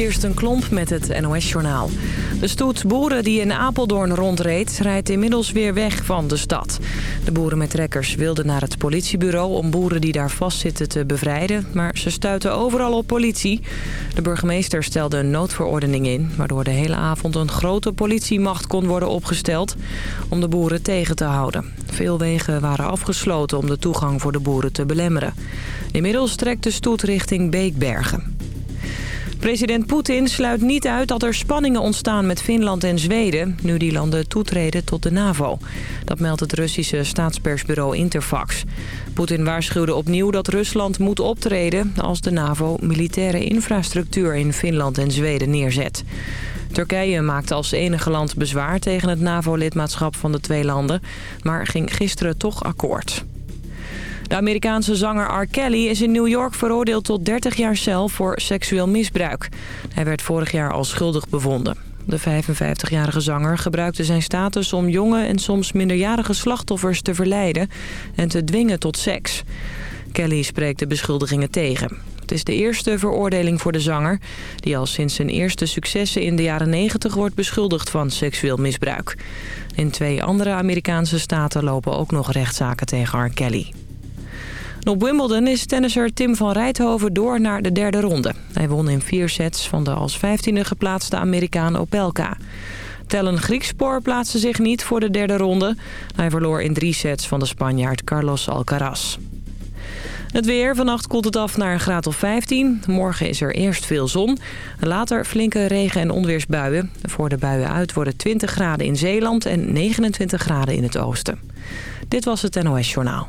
Kirsten Klomp met het NOS-journaal. De stoet boeren die in Apeldoorn rondreed... rijdt inmiddels weer weg van de stad. De boeren met trekkers wilden naar het politiebureau... om boeren die daar vastzitten te bevrijden. Maar ze stuiten overal op politie. De burgemeester stelde een noodverordening in... waardoor de hele avond een grote politiemacht kon worden opgesteld... om de boeren tegen te houden. Veel wegen waren afgesloten om de toegang voor de boeren te belemmeren. Inmiddels trekt de stoet richting Beekbergen. President Poetin sluit niet uit dat er spanningen ontstaan met Finland en Zweden... nu die landen toetreden tot de NAVO. Dat meldt het Russische staatspersbureau Interfax. Poetin waarschuwde opnieuw dat Rusland moet optreden... als de NAVO militaire infrastructuur in Finland en Zweden neerzet. Turkije maakte als enige land bezwaar tegen het NAVO-lidmaatschap van de twee landen... maar ging gisteren toch akkoord. De Amerikaanse zanger R. Kelly is in New York veroordeeld tot 30 jaar cel voor seksueel misbruik. Hij werd vorig jaar al schuldig bevonden. De 55-jarige zanger gebruikte zijn status om jonge en soms minderjarige slachtoffers te verleiden en te dwingen tot seks. Kelly spreekt de beschuldigingen tegen. Het is de eerste veroordeling voor de zanger... die al sinds zijn eerste successen in de jaren 90 wordt beschuldigd van seksueel misbruik. In twee andere Amerikaanse staten lopen ook nog rechtszaken tegen R. Kelly. Op Wimbledon is tennisser Tim van Rijthoven door naar de derde ronde. Hij won in vier sets van de als vijftiende geplaatste Amerikaan Opelka. Tellen Griekspoor plaatste zich niet voor de derde ronde. Hij verloor in drie sets van de Spanjaard Carlos Alcaraz. Het weer. Vannacht koelt het af naar een graad of 15. Morgen is er eerst veel zon. Later flinke regen- en onweersbuien. Voor de buien uit worden 20 graden in Zeeland en 29 graden in het oosten. Dit was het NOS Journaal.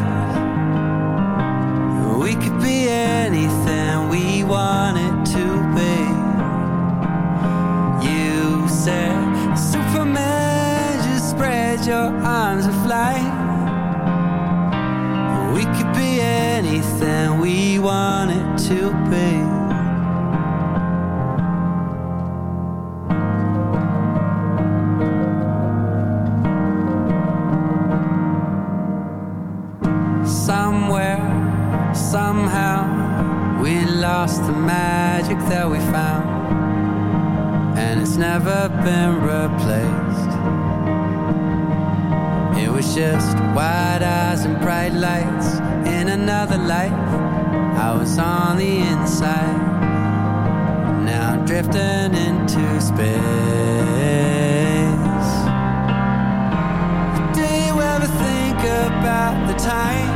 anything we wanted just wide eyes and bright lights In another life. I was on the inside Now I'm drifting into space. Do you ever think about the time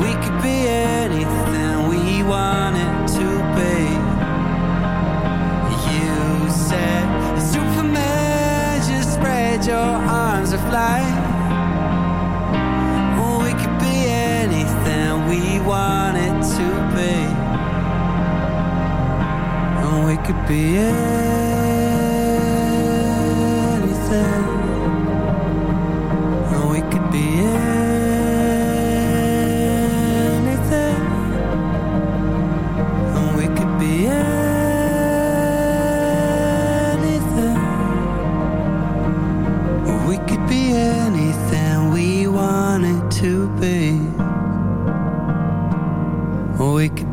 We could be anything we wanted to be? You said, Superman, just spread your arms fly. We could be anything we wanted to be. And we could be anything.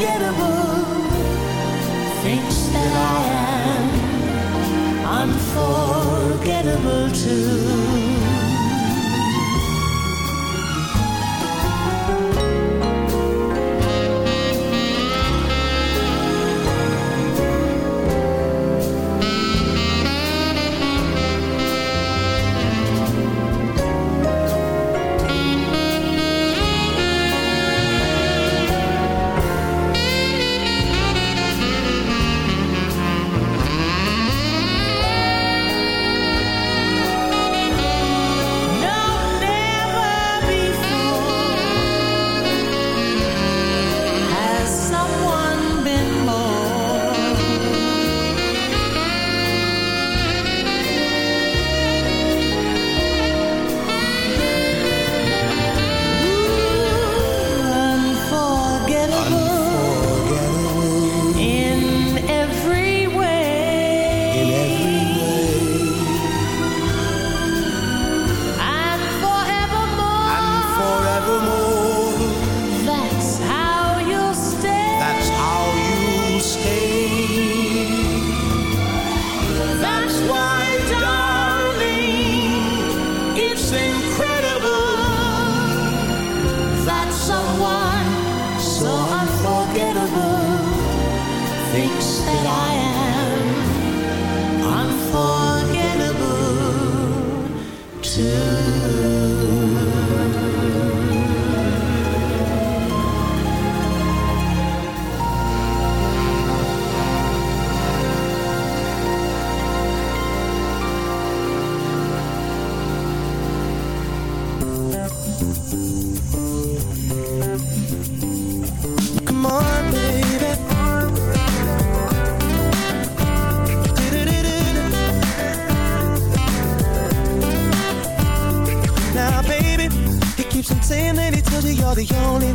Unforgettable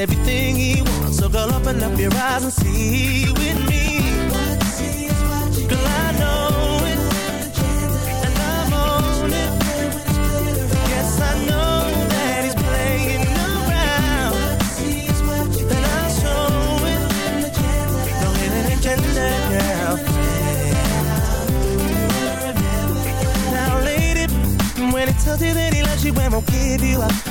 everything he wants, so girl, open up your eyes and see with me. Girl, I know and I'm on it. I know that he's playing around. Then I'll it. Agenda. Now, tells you that he loves you and won't give you up.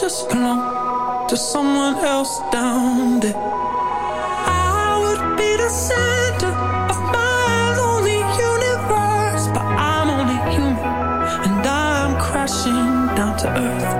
just belong to someone else down there. I would be the center of my lonely universe, but I'm only human and I'm crashing down to earth.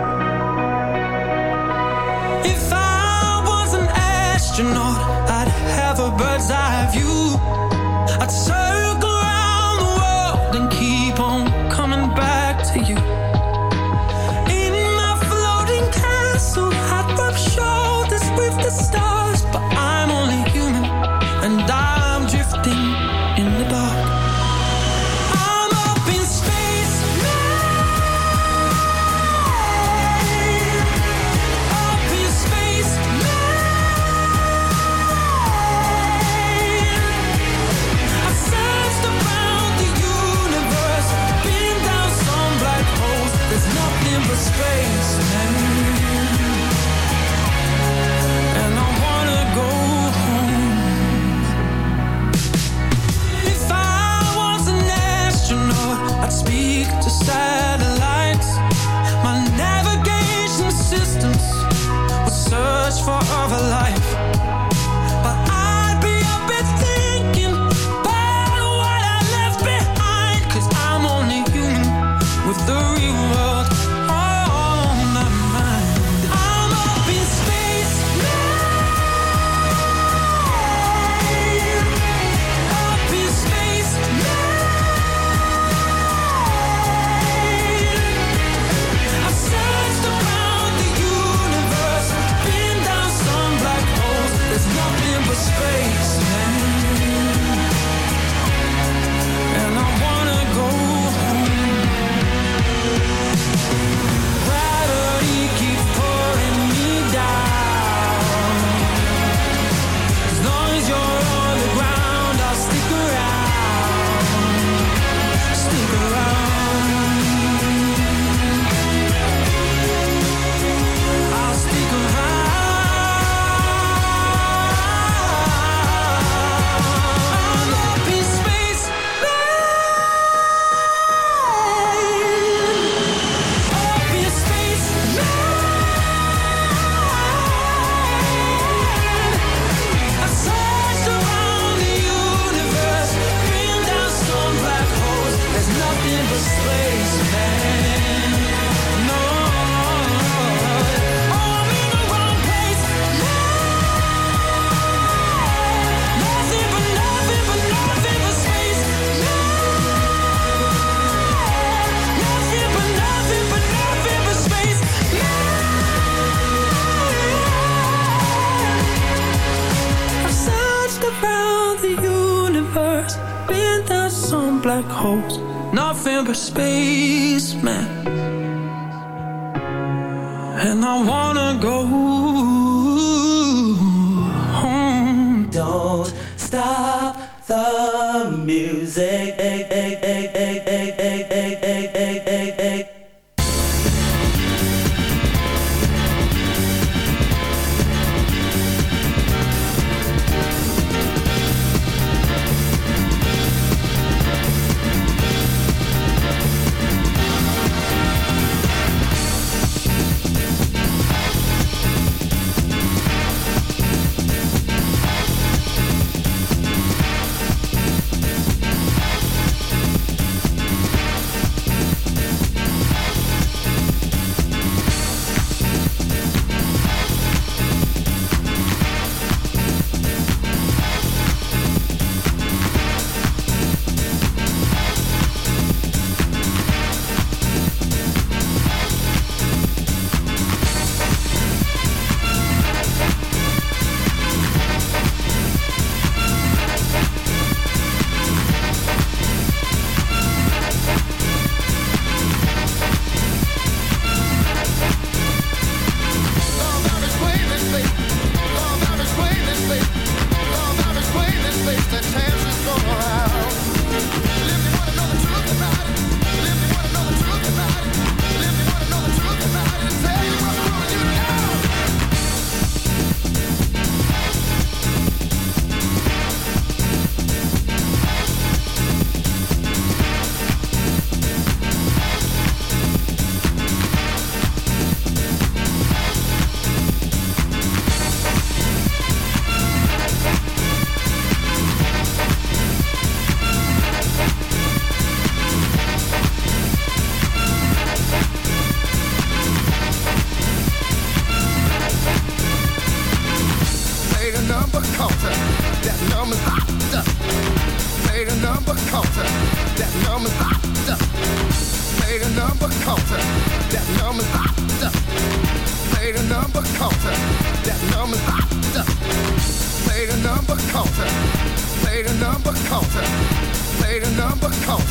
bigger number, cause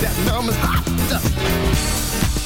that number's hot.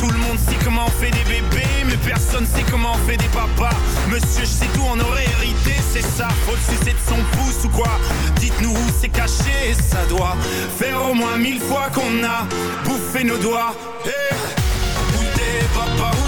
Tout le monde sait comment on fait des bébés Mais personne sait comment on fait des papas. Monsieur, je sais tout, on aurait hérité, c'est ça. Faut le sucer de son pouce ou quoi? Dites-nous où c'est caché, ça doit Faire au moins mille fois qu'on a bouffé nos doigts. Hey eh, Où papa,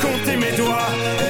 compté mes doigts.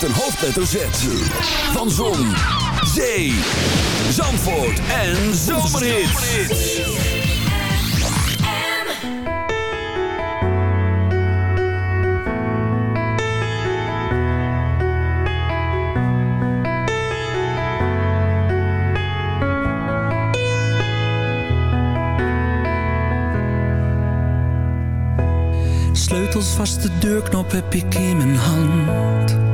met een hoofdletter Z. Van Zon, Zee, Zandvoort en Zomerhits. Sleutels vast de deurknop heb ik in mijn hand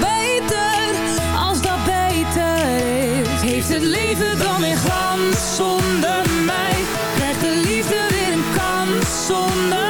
beter als dat beter is. Heeft het leven dan weer glans zonder mij? Krijgt de liefde weer een kans zonder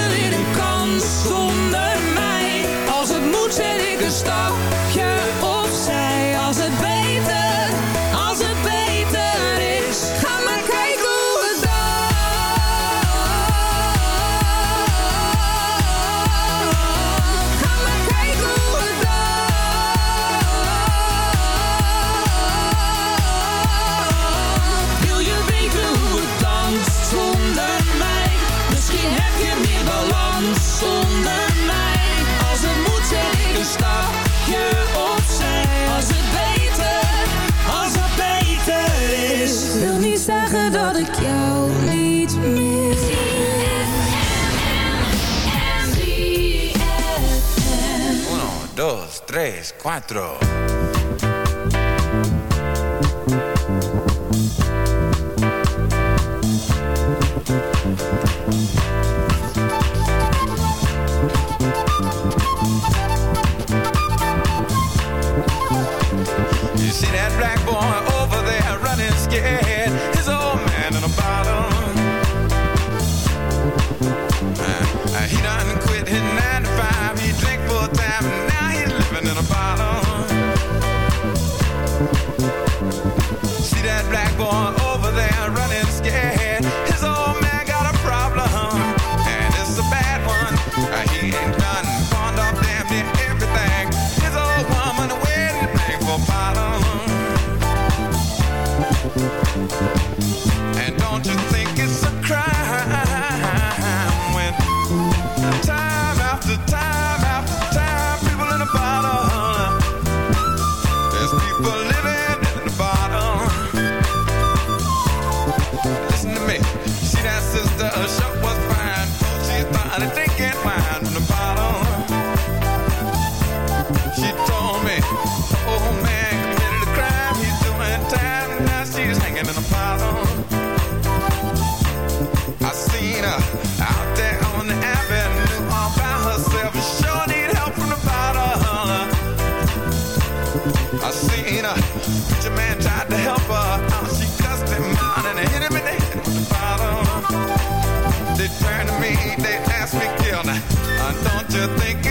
stop. Tres, cuatro. I seen a preacher man tried to help her. Uh-huh. She cussed him out and hit him in the head with bottle. They turned me, they asked me. Uh, don't you think